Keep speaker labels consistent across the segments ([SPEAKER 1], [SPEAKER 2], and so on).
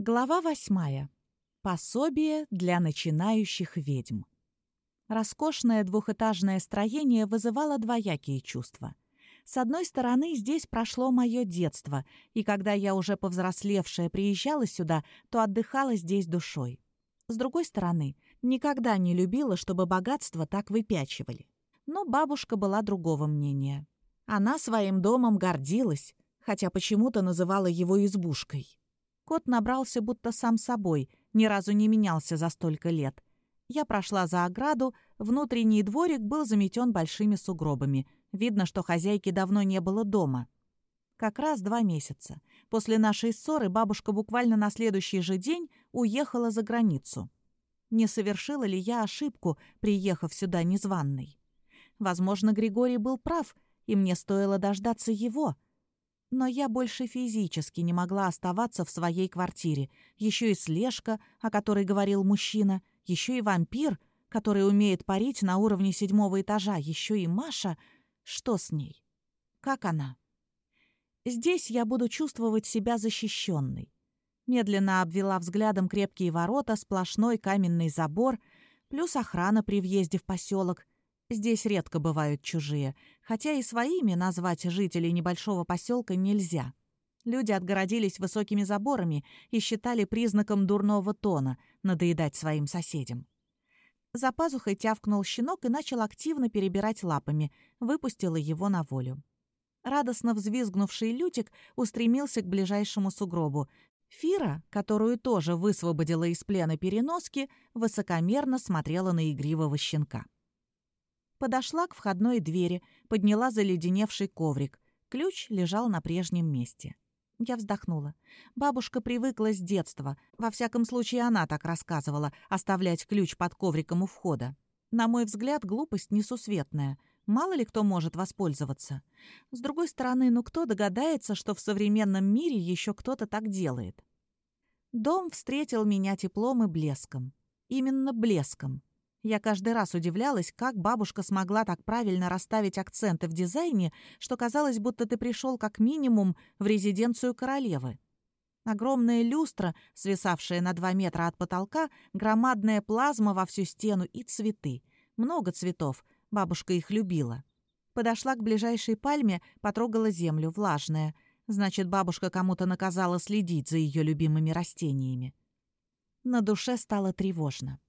[SPEAKER 1] Глава восьмая. Пособие для начинающих ведьм. Роскошное двухэтажное строение вызывало двоякие чувства. С одной стороны, здесь прошло мое детство, и когда я уже повзрослевшая приезжала сюда, то отдыхала здесь душой. С другой стороны, никогда не любила, чтобы богатство так выпячивали. Но бабушка была другого мнения. Она своим домом гордилась, хотя почему-то называла его избушкой. Кот набрался будто сам собой, ни разу не менялся за столько лет. Я прошла за ограду, внутренний дворик был заметен большими сугробами. Видно, что хозяйки давно не было дома. Как раз два месяца. После нашей ссоры бабушка буквально на следующий же день уехала за границу. Не совершила ли я ошибку, приехав сюда незваной? Возможно, Григорий был прав, и мне стоило дождаться его — но я больше физически не могла оставаться в своей квартире. Еще и слежка, о которой говорил мужчина, еще и вампир, который умеет парить на уровне седьмого этажа, еще и Маша. Что с ней? Как она? Здесь я буду чувствовать себя защищенной. Медленно обвела взглядом крепкие ворота, сплошной каменный забор, плюс охрана при въезде в поселок — Здесь редко бывают чужие, хотя и своими назвать жителей небольшого поселка нельзя. Люди отгородились высокими заборами и считали признаком дурного тона надоедать своим соседям. За пазухой тявкнул щенок и начал активно перебирать лапами, выпустила его на волю. Радостно взвизгнувший Лютик устремился к ближайшему сугробу. Фира, которую тоже высвободила из плена переноски, высокомерно смотрела на игривого щенка. Подошла к входной двери, подняла заледеневший коврик. Ключ лежал на прежнем месте. Я вздохнула. Бабушка привыкла с детства. Во всяком случае, она так рассказывала, оставлять ключ под ковриком у входа. На мой взгляд, глупость несусветная. Мало ли кто может воспользоваться. С другой стороны, ну кто догадается, что в современном мире еще кто-то так делает? Дом встретил меня теплом и блеском. Именно блеском. Я каждый раз удивлялась, как бабушка смогла так правильно расставить акценты в дизайне, что казалось, будто ты пришел как минимум в резиденцию королевы. Огромная люстра, свисавшая на два метра от потолка, громадная плазма во всю стену и цветы. Много цветов, бабушка их любила. Подошла к ближайшей пальме, потрогала землю, влажная. Значит, бабушка кому-то наказала следить за ее любимыми растениями. На душе стало тревожно.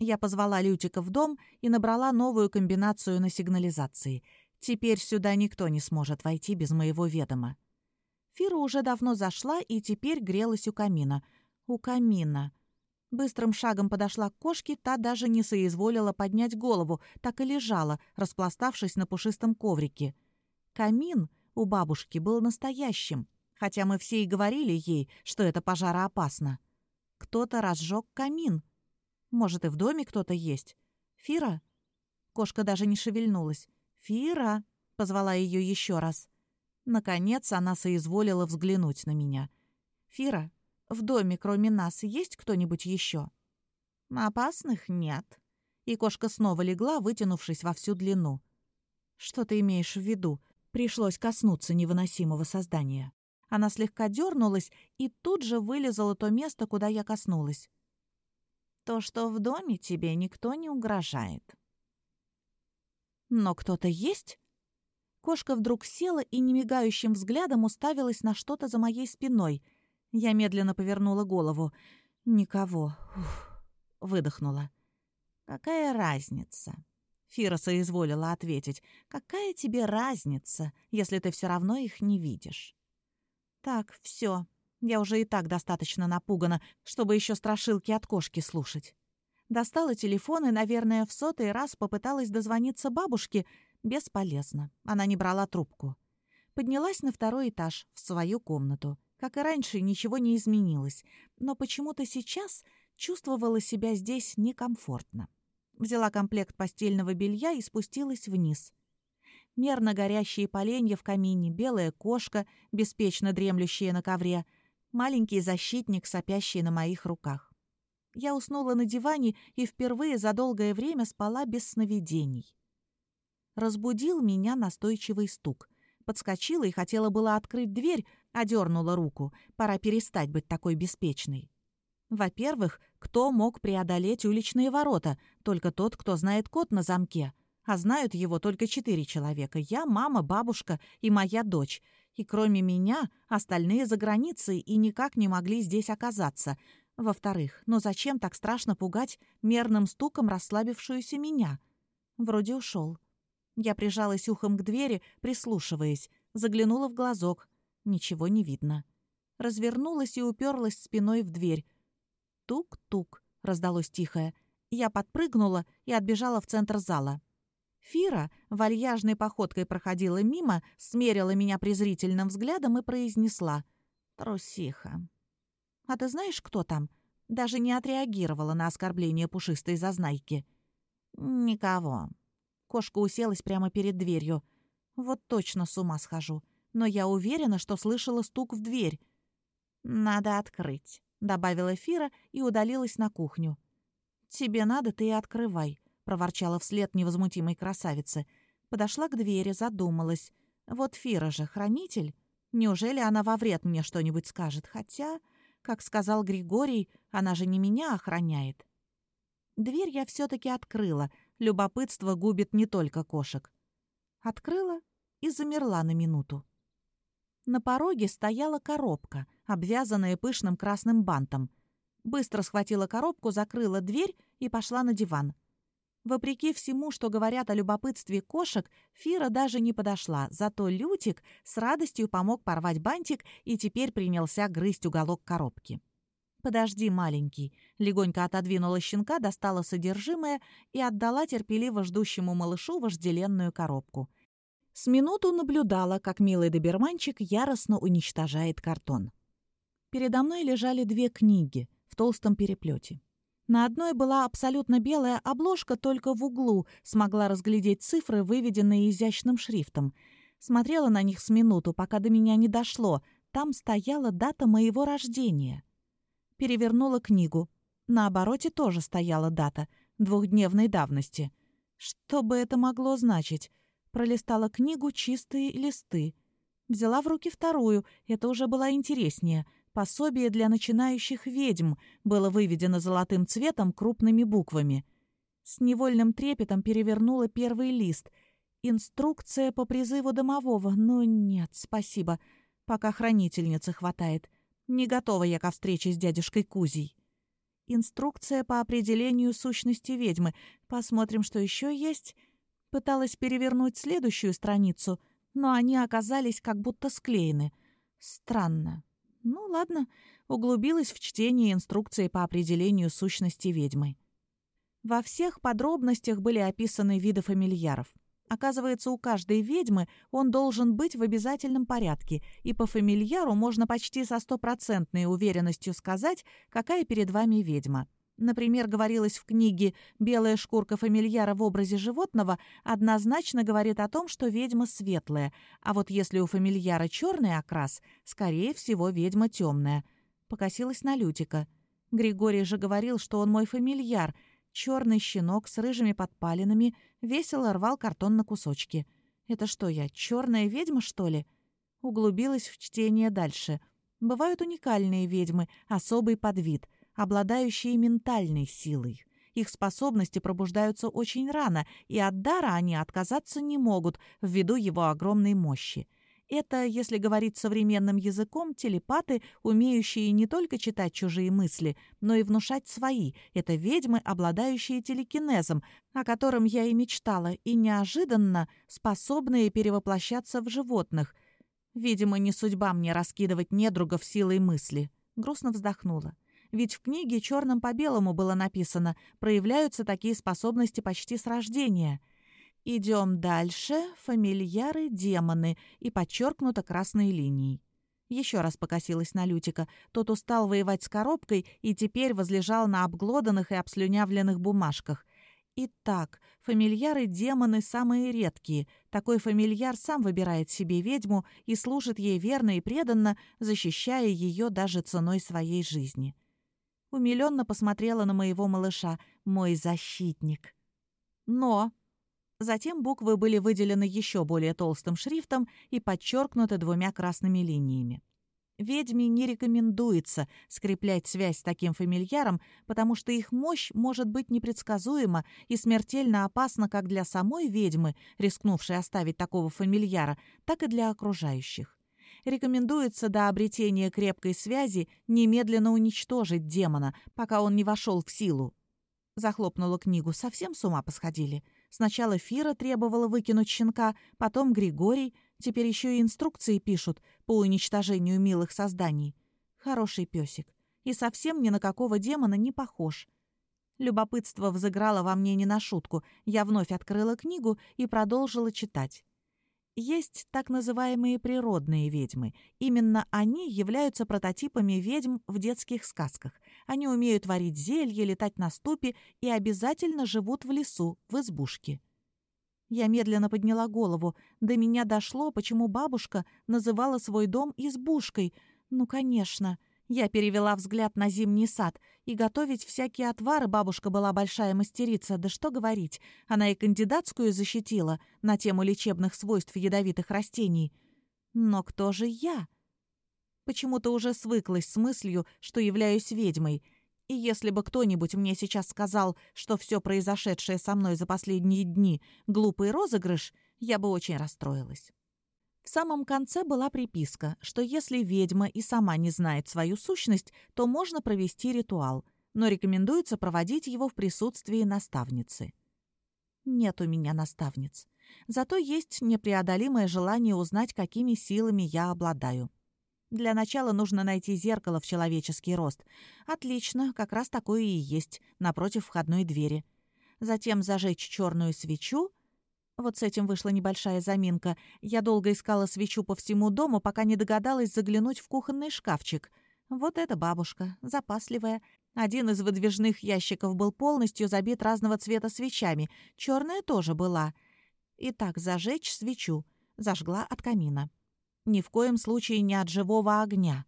[SPEAKER 1] Я позвала Лютика в дом и набрала новую комбинацию на сигнализации. Теперь сюда никто не сможет войти без моего ведома. Фира уже давно зашла и теперь грелась у камина. У камина. Быстрым шагом подошла к кошке, та даже не соизволила поднять голову, так и лежала, распластавшись на пушистом коврике. Камин у бабушки был настоящим, хотя мы все и говорили ей, что это пожароопасно. Кто-то разжег камин — может, и в доме кто-то есть. Фира?» Кошка даже не шевельнулась. «Фира!» — позвала ее еще раз. Наконец она соизволила взглянуть на меня. «Фира, в доме кроме нас есть кто-нибудь еще?» «Опасных нет». И кошка снова легла, вытянувшись во всю длину. «Что ты имеешь в виду?» Пришлось коснуться невыносимого создания. Она слегка дернулась и тут же вылезала то место, куда я коснулась то, что в доме тебе никто не угрожает. Но кто-то есть? Кошка вдруг села и немигающим взглядом уставилась на что-то за моей спиной. Я медленно повернула голову. «Никого». Ух, выдохнула. «Какая разница?» Фира соизволила ответить. «Какая тебе разница, если ты все равно их не видишь?» «Так, все. Я уже и так достаточно напугана, чтобы еще страшилки от кошки слушать. Достала телефон и, наверное, в сотый раз попыталась дозвониться бабушке. Бесполезно. Она не брала трубку. Поднялась на второй этаж, в свою комнату. Как и раньше, ничего не изменилось. Но почему-то сейчас чувствовала себя здесь некомфортно. Взяла комплект постельного белья и спустилась вниз. Мерно горящие поленья в камине, белая кошка, беспечно дремлющая на ковре — маленький защитник, сопящий на моих руках. Я уснула на диване и впервые за долгое время спала без сновидений. Разбудил меня настойчивый стук. Подскочила и хотела было открыть дверь, одернула руку. Пора перестать быть такой беспечной. Во-первых, кто мог преодолеть уличные ворота? Только тот, кто знает код на замке. А знают его только четыре человека. Я, мама, бабушка и моя дочь. И кроме меня, остальные за границей и никак не могли здесь оказаться. Во-вторых, но зачем так страшно пугать мерным стуком расслабившуюся меня? Вроде ушел. Я прижалась ухом к двери, прислушиваясь. Заглянула в глазок. Ничего не видно. Развернулась и уперлась спиной в дверь. «Тук-тук», — раздалось тихое. Я подпрыгнула и отбежала в центр зала. Фира вальяжной походкой проходила мимо, смерила меня презрительным взглядом и произнесла «Трусиха». «А ты знаешь, кто там?» Даже не отреагировала на оскорбление пушистой зазнайки. «Никого». Кошка уселась прямо перед дверью. Вот точно с ума схожу. Но я уверена, что слышала стук в дверь. «Надо открыть», — добавила Фира и удалилась на кухню. «Тебе надо, ты и открывай», — проворчала вслед невозмутимой красавице. Подошла к двери, задумалась. «Вот Фира же хранитель. Неужели она во вред мне что-нибудь скажет? Хотя, как сказал Григорий, она же не меня охраняет». Дверь я все-таки открыла. Любопытство губит не только кошек. Открыла и замерла на минуту. На пороге стояла коробка, обвязанная пышным красным бантом. Быстро схватила коробку, закрыла дверь и пошла на диван. Вопреки всему, что говорят о любопытстве кошек, Фира даже не подошла, зато Лютик с радостью помог порвать бантик и теперь принялся грызть уголок коробки. «Подожди, маленький», — легонько отодвинула щенка, достала содержимое и отдала терпеливо ждущему малышу вожделенную коробку. С минуту наблюдала, как милый доберманчик яростно уничтожает картон. Передо мной лежали две книги в толстом переплете. На одной была абсолютно белая обложка, только в углу смогла разглядеть цифры, выведенные изящным шрифтом. Смотрела на них с минуту, пока до меня не дошло. Там стояла дата моего рождения. Перевернула книгу. На обороте тоже стояла дата двухдневной давности. Что бы это могло значить? Пролистала книгу «Чистые листы». Взяла в руки вторую, это уже было интереснее. Пособие для начинающих ведьм было выведено золотым цветом крупными буквами. С невольным трепетом перевернула первый лист. Инструкция по призыву домового. Но нет, спасибо. Пока хранительницы хватает. Не готова я ко встрече с дядюшкой Кузей. Инструкция по определению сущности ведьмы. Посмотрим, что еще есть. Пыталась перевернуть следующую страницу, но они оказались как будто склеены. Странно. Ну ладно, углубилась в чтение инструкции по определению сущности ведьмы. Во всех подробностях были описаны виды фамильяров. Оказывается, у каждой ведьмы он должен быть в обязательном порядке, и по фамильяру можно почти со стопроцентной уверенностью сказать, какая перед вами ведьма. Например, говорилось в книге «Белая шкурка фамильяра в образе животного» однозначно говорит о том, что ведьма светлая, а вот если у фамильяра черный окрас, скорее всего, ведьма темная. Покосилась на Лютика. Григорий же говорил, что он мой фамильяр. Черный щенок с рыжими подпалинами весело рвал картон на кусочки. Это что я, черная ведьма, что ли? Углубилась в чтение дальше. Бывают уникальные ведьмы, особый подвид — обладающие ментальной силой. Их способности пробуждаются очень рано, и от дара они отказаться не могут ввиду его огромной мощи. Это, если говорить современным языком, телепаты, умеющие не только читать чужие мысли, но и внушать свои. Это ведьмы, обладающие телекинезом, о котором я и мечтала, и неожиданно способные перевоплощаться в животных. Видимо, не судьба мне раскидывать недругов силой мысли. Грустно вздохнула. Ведь в книге черным по белому было написано «проявляются такие способности почти с рождения». Идем дальше. Фамильяры, демоны и подчеркнуто красной линией. Еще раз покосилась на Лютика. Тот устал воевать с коробкой и теперь возлежал на обглоданных и обслюнявленных бумажках. Итак, фамильяры-демоны самые редкие. Такой фамильяр сам выбирает себе ведьму и служит ей верно и преданно, защищая ее даже ценой своей жизни. Умиленно посмотрела на моего малыша, мой защитник. Но... Затем буквы были выделены еще более толстым шрифтом и подчеркнуты двумя красными линиями. Ведьме не рекомендуется скреплять связь с таким фамильяром, потому что их мощь может быть непредсказуема и смертельно опасна как для самой ведьмы, рискнувшей оставить такого фамильяра, так и для окружающих. Рекомендуется до обретения крепкой связи немедленно уничтожить демона, пока он не вошел в силу. Захлопнула книгу, совсем с ума посходили. Сначала Фира требовала выкинуть щенка, потом Григорий — Теперь еще и инструкции пишут по уничтожению милых созданий. Хороший песик. И совсем ни на какого демона не похож. Любопытство взыграло во мне не на шутку. Я вновь открыла книгу и продолжила читать. Есть так называемые природные ведьмы. Именно они являются прототипами ведьм в детских сказках. Они умеют варить зелье, летать на ступе и обязательно живут в лесу, в избушке. Я медленно подняла голову. До меня дошло, почему бабушка называла свой дом избушкой. Ну, конечно. Я перевела взгляд на зимний сад. И готовить всякие отвары бабушка была большая мастерица. Да что говорить, она и кандидатскую защитила на тему лечебных свойств ядовитых растений. Но кто же я? Почему-то уже свыклась с мыслью, что являюсь ведьмой — и если бы кто-нибудь мне сейчас сказал, что все произошедшее со мной за последние дни — глупый розыгрыш, я бы очень расстроилась. В самом конце была приписка, что если ведьма и сама не знает свою сущность, то можно провести ритуал, но рекомендуется проводить его в присутствии наставницы. Нет у меня наставниц. Зато есть непреодолимое желание узнать, какими силами я обладаю. Для начала нужно найти зеркало в человеческий рост. Отлично, как раз такое и есть, напротив входной двери. Затем зажечь черную свечу. Вот с этим вышла небольшая заминка. Я долго искала свечу по всему дому, пока не догадалась заглянуть в кухонный шкафчик. Вот эта бабушка, запасливая. Один из выдвижных ящиков был полностью забит разного цвета свечами. Черная тоже была. Итак, зажечь свечу. Зажгла от камина. Ни в коем случае не от живого огня.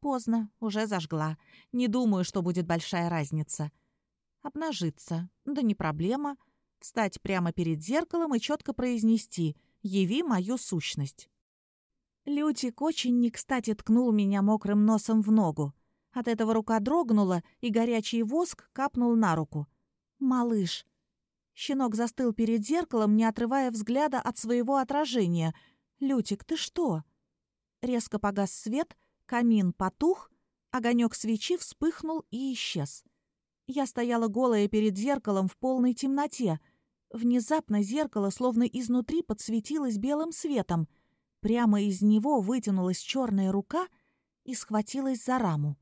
[SPEAKER 1] Поздно, уже зажгла. Не думаю, что будет большая разница. Обнажиться. Да не проблема. Встать прямо перед зеркалом и четко произнести «Яви мою сущность». Лютик очень не кстати ткнул меня мокрым носом в ногу. От этого рука дрогнула, и горячий воск капнул на руку. «Малыш». Щенок застыл перед зеркалом, не отрывая взгляда от своего отражения. «Лютик, ты что?» Резко погас свет, камин потух, огонек свечи вспыхнул и исчез. Я стояла голая перед зеркалом в полной темноте. Внезапно зеркало словно изнутри подсветилось белым светом. Прямо из него вытянулась черная рука и схватилась за раму.